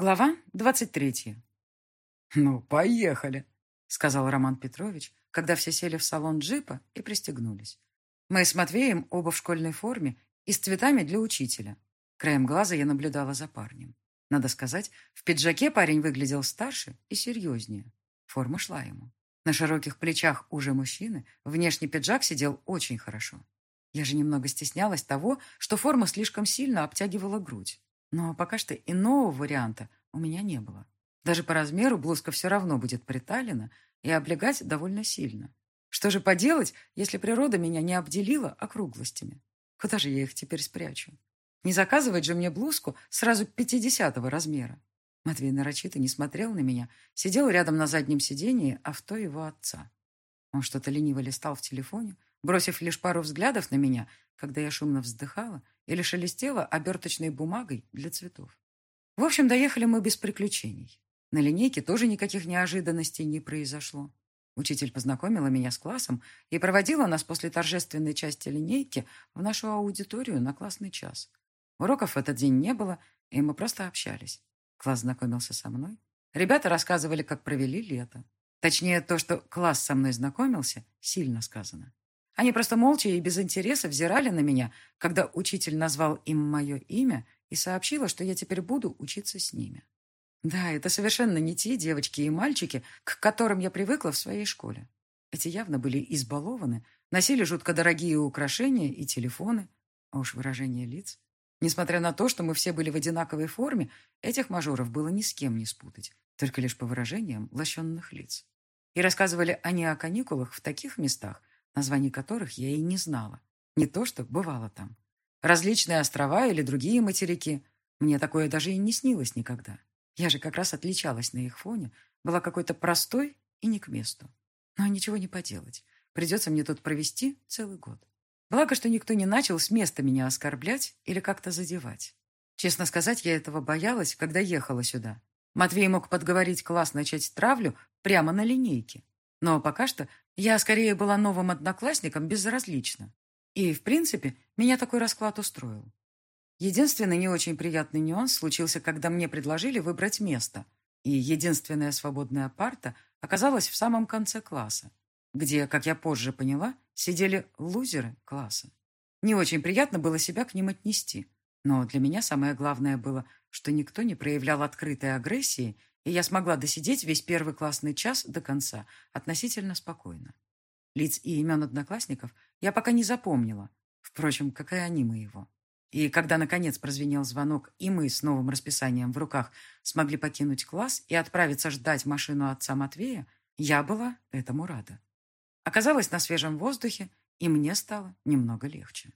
Глава двадцать третья. «Ну, поехали», — сказал Роман Петрович, когда все сели в салон джипа и пристегнулись. Мы с Матвеем оба в школьной форме и с цветами для учителя. Краем глаза я наблюдала за парнем. Надо сказать, в пиджаке парень выглядел старше и серьезнее. Форма шла ему. На широких плечах уже мужчины внешний пиджак сидел очень хорошо. Я же немного стеснялась того, что форма слишком сильно обтягивала грудь. Но пока что иного варианта у меня не было. Даже по размеру блузка все равно будет приталена и облегать довольно сильно. Что же поделать, если природа меня не обделила округлостями? Куда же я их теперь спрячу? Не заказывать же мне блузку сразу пятидесятого размера. Матвей нарочито не смотрел на меня, сидел рядом на заднем сидении авто его отца. Он что-то лениво листал в телефоне, бросив лишь пару взглядов на меня, когда я шумно вздыхала или шелестела оберточной бумагой для цветов. В общем, доехали мы без приключений. На линейке тоже никаких неожиданностей не произошло. Учитель познакомила меня с классом и проводила нас после торжественной части линейки в нашу аудиторию на классный час. Уроков в этот день не было, и мы просто общались. Класс знакомился со мной. Ребята рассказывали, как провели лето. Точнее, то, что класс со мной знакомился, сильно сказано. Они просто молча и без интереса взирали на меня, когда учитель назвал им мое имя и сообщила, что я теперь буду учиться с ними. Да, это совершенно не те девочки и мальчики, к которым я привыкла в своей школе. Эти явно были избалованы, носили жутко дорогие украшения и телефоны, а уж выражение лиц. Несмотря на то, что мы все были в одинаковой форме, этих мажоров было ни с кем не спутать, только лишь по выражениям лощенных лиц. И рассказывали они о каникулах в таких местах, названий которых я и не знала. Не то, что бывало там. Различные острова или другие материки. Мне такое даже и не снилось никогда. Я же как раз отличалась на их фоне, была какой-то простой и не к месту. Но ничего не поделать. Придется мне тут провести целый год. Благо, что никто не начал с места меня оскорблять или как-то задевать. Честно сказать, я этого боялась, когда ехала сюда. Матвей мог подговорить класс начать травлю прямо на линейке. Но пока что я скорее была новым одноклассником безразлично. И, в принципе, меня такой расклад устроил. Единственный не очень приятный нюанс случился, когда мне предложили выбрать место. И единственная свободная парта оказалась в самом конце класса, где, как я позже поняла, сидели лузеры класса. Не очень приятно было себя к ним отнести. Но для меня самое главное было, что никто не проявлял открытой агрессии и я смогла досидеть весь первый классный час до конца относительно спокойно. Лиц и имен одноклассников я пока не запомнила. Впрочем, как и они моего. И когда, наконец, прозвенел звонок, и мы с новым расписанием в руках смогли покинуть класс и отправиться ждать машину отца Матвея, я была этому рада. Оказалась на свежем воздухе, и мне стало немного легче.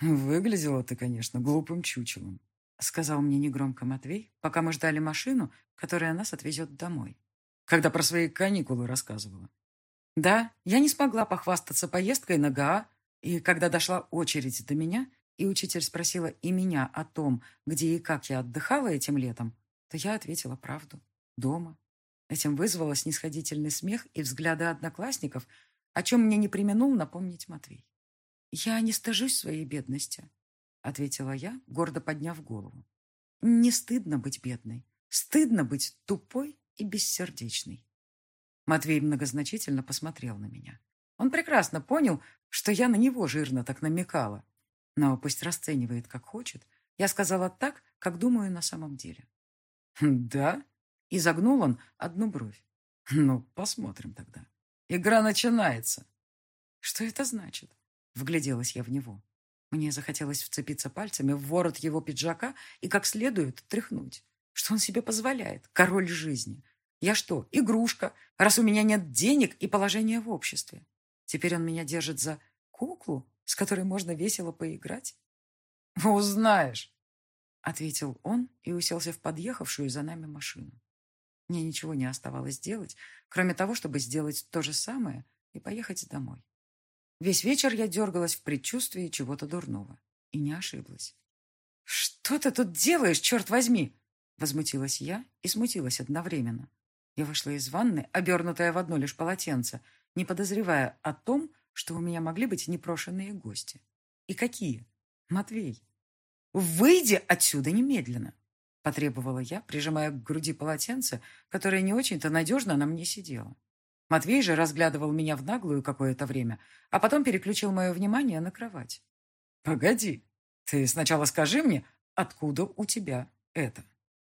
«Выглядела ты, конечно, глупым чучелом», — сказал мне негромко Матвей, пока мы ждали машину, которая нас отвезет домой. Когда про свои каникулы рассказывала. Да, я не смогла похвастаться поездкой на ГАА, и когда дошла очередь до меня, и учитель спросила и меня о том, где и как я отдыхала этим летом, то я ответила правду. Дома. Этим вызвало снисходительный смех и взгляды одноклассников, о чем мне не применул напомнить Матвей. Я не стыжусь своей бедности ответила я, гордо подняв голову. Не стыдно быть бедной. Стыдно быть тупой и бессердечной. Матвей многозначительно посмотрел на меня. Он прекрасно понял, что я на него жирно так намекала. Но пусть расценивает, как хочет. Я сказала так, как думаю на самом деле. «Да?» — И загнул он одну бровь. «Ну, посмотрим тогда. Игра начинается». «Что это значит?» — вгляделась я в него. Мне захотелось вцепиться пальцами в ворот его пиджака и как следует тряхнуть. Что он себе позволяет? Король жизни. Я что, игрушка, раз у меня нет денег и положения в обществе? Теперь он меня держит за куклу, с которой можно весело поиграть? «Узнаешь», — ответил он и уселся в подъехавшую за нами машину. Мне ничего не оставалось делать, кроме того, чтобы сделать то же самое и поехать домой. Весь вечер я дергалась в предчувствии чего-то дурного. И не ошиблась. «Что ты тут делаешь, черт возьми?» Возмутилась я и смутилась одновременно. Я вышла из ванны, обернутая в одно лишь полотенце, не подозревая о том, что у меня могли быть непрошенные гости. И какие? Матвей. «Выйди отсюда немедленно!» Потребовала я, прижимая к груди полотенце, которое не очень-то надежно на мне сидело. Матвей же разглядывал меня в наглую какое-то время, а потом переключил мое внимание на кровать. «Погоди, ты сначала скажи мне, откуда у тебя это?»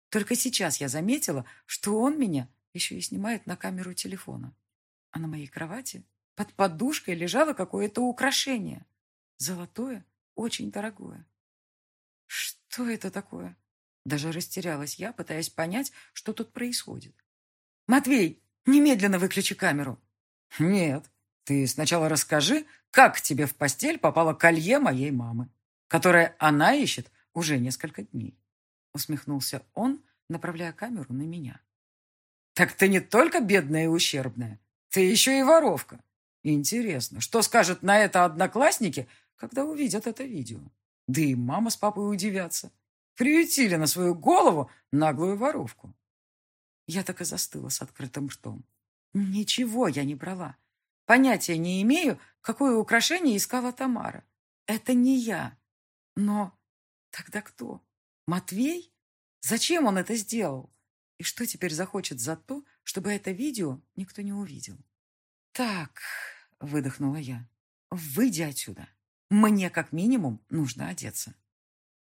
Только сейчас я заметила, что он меня еще и снимает на камеру телефона. А на моей кровати под подушкой лежало какое-то украшение. Золотое, очень дорогое. Что это такое? Даже растерялась я, пытаясь понять, что тут происходит. «Матвей, немедленно выключи камеру!» «Нет, ты сначала расскажи, как тебе в постель попало колье моей мамы, которое она ищет уже несколько дней», усмехнулся он, направляя камеру на меня. «Так ты не только бедная и ущербная, ты еще и воровка. Интересно, что скажут на это одноклассники, когда увидят это видео? Да и мама с папой удивятся. Приютили на свою голову наглую воровку. Я так и застыла с открытым ртом. Ничего я не брала. Понятия не имею, какое украшение искала Тамара. Это не я. Но тогда кто? Матвей? Зачем он это сделал? И что теперь захочет за то, чтобы это видео никто не увидел? Так, выдохнула я, выйди отсюда. Мне как минимум нужно одеться.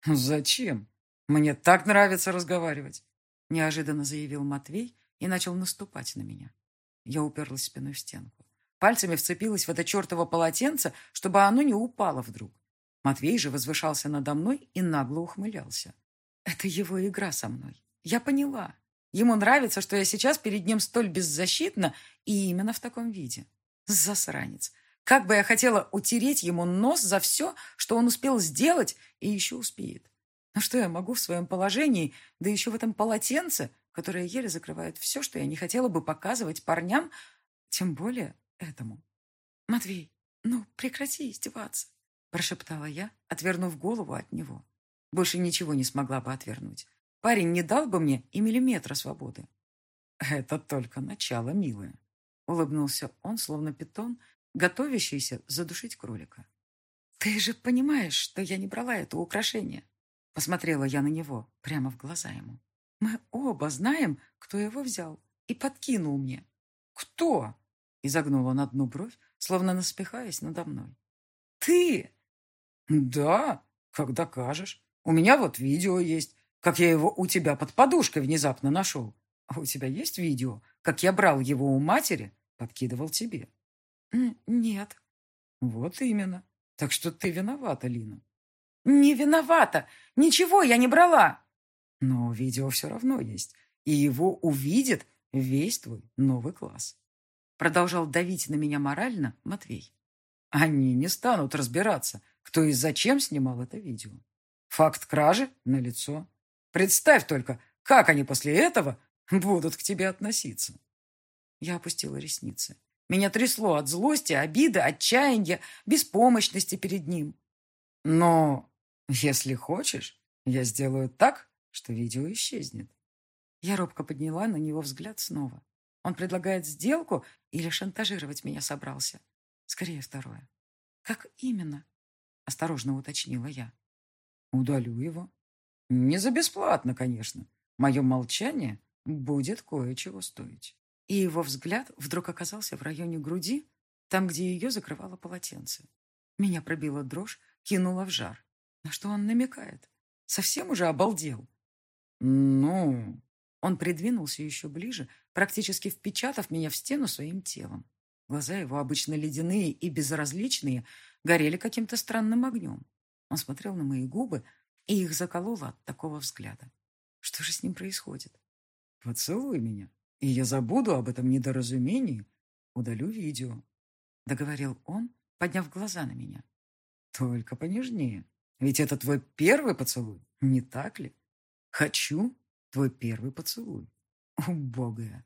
«Зачем? Мне так нравится разговаривать!» Неожиданно заявил Матвей и начал наступать на меня. Я уперлась спиной в стенку. Пальцами вцепилась в это чертово полотенце, чтобы оно не упало вдруг. Матвей же возвышался надо мной и нагло ухмылялся. Это его игра со мной. Я поняла. Ему нравится, что я сейчас перед ним столь беззащитна и именно в таком виде. Засранец. Как бы я хотела утереть ему нос за все, что он успел сделать и еще успеет. Но что я могу в своем положении, да еще в этом полотенце, которое еле закрывает все, что я не хотела бы показывать парням, тем более этому. «Матвей, ну прекрати издеваться», – прошептала я, отвернув голову от него. Больше ничего не смогла бы отвернуть. Парень не дал бы мне и миллиметра свободы. «Это только начало, милая», — улыбнулся он, словно питон, готовящийся задушить кролика. «Ты же понимаешь, что я не брала это украшение?» Посмотрела я на него, прямо в глаза ему. «Мы оба знаем, кто его взял и подкинул мне». «Кто?» — изогнул он одну бровь, словно наспехаясь надо мной. «Ты!» «Да, как докажешь. У меня вот видео есть, как я его у тебя под подушкой внезапно нашел. А у тебя есть видео, как я брал его у матери, подкидывал тебе?» «Нет». «Вот именно. Так что ты виновата, Лина». «Не виновата. Ничего я не брала». «Но видео все равно есть, и его увидит весь твой новый класс». Продолжал давить на меня морально Матвей. Они не станут разбираться, кто и зачем снимал это видео. Факт кражи налицо. Представь только, как они после этого будут к тебе относиться. Я опустила ресницы. Меня трясло от злости, обиды, отчаяния, беспомощности перед ним. Но, если хочешь, я сделаю так, что видео исчезнет. Я робко подняла на него взгляд снова. Он предлагает сделку или шантажировать меня собрался? Скорее второе. Как именно? Осторожно уточнила я. Удалю его. Не за бесплатно, конечно. Мое молчание будет кое-чего стоить и его взгляд вдруг оказался в районе груди, там, где ее закрывало полотенце. Меня пробила дрожь, кинула в жар. На что он намекает? Совсем уже обалдел. «Ну...» Он придвинулся еще ближе, практически впечатав меня в стену своим телом. Глаза его, обычно ледяные и безразличные, горели каким-то странным огнем. Он смотрел на мои губы, и их закололо от такого взгляда. Что же с ним происходит? «Поцелуй меня», и я забуду об этом недоразумении, удалю видео. Договорил он, подняв глаза на меня. Только понежнее. Ведь это твой первый поцелуй, не так ли? Хочу твой первый поцелуй. Убогая.